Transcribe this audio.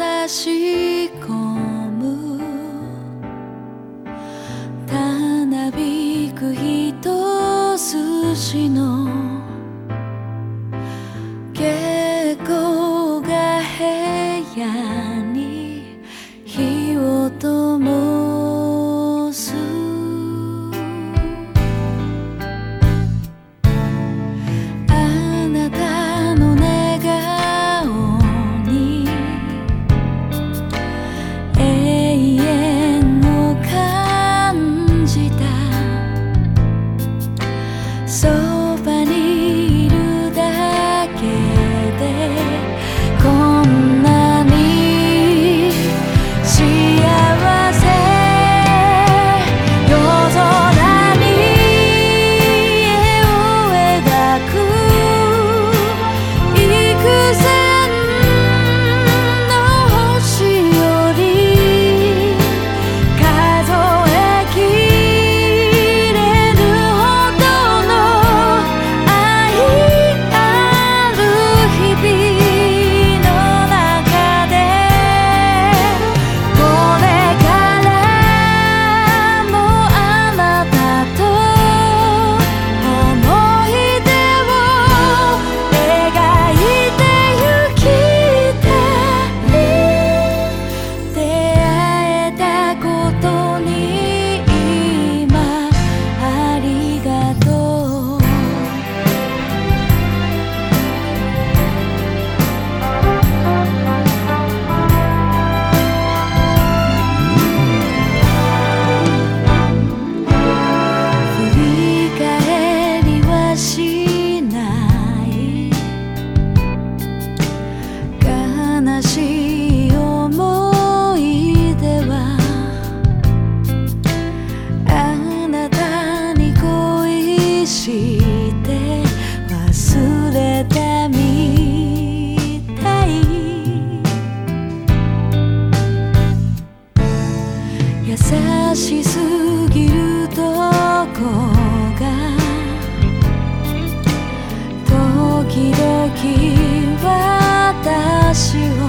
差し込む。たなびく一筋の時私は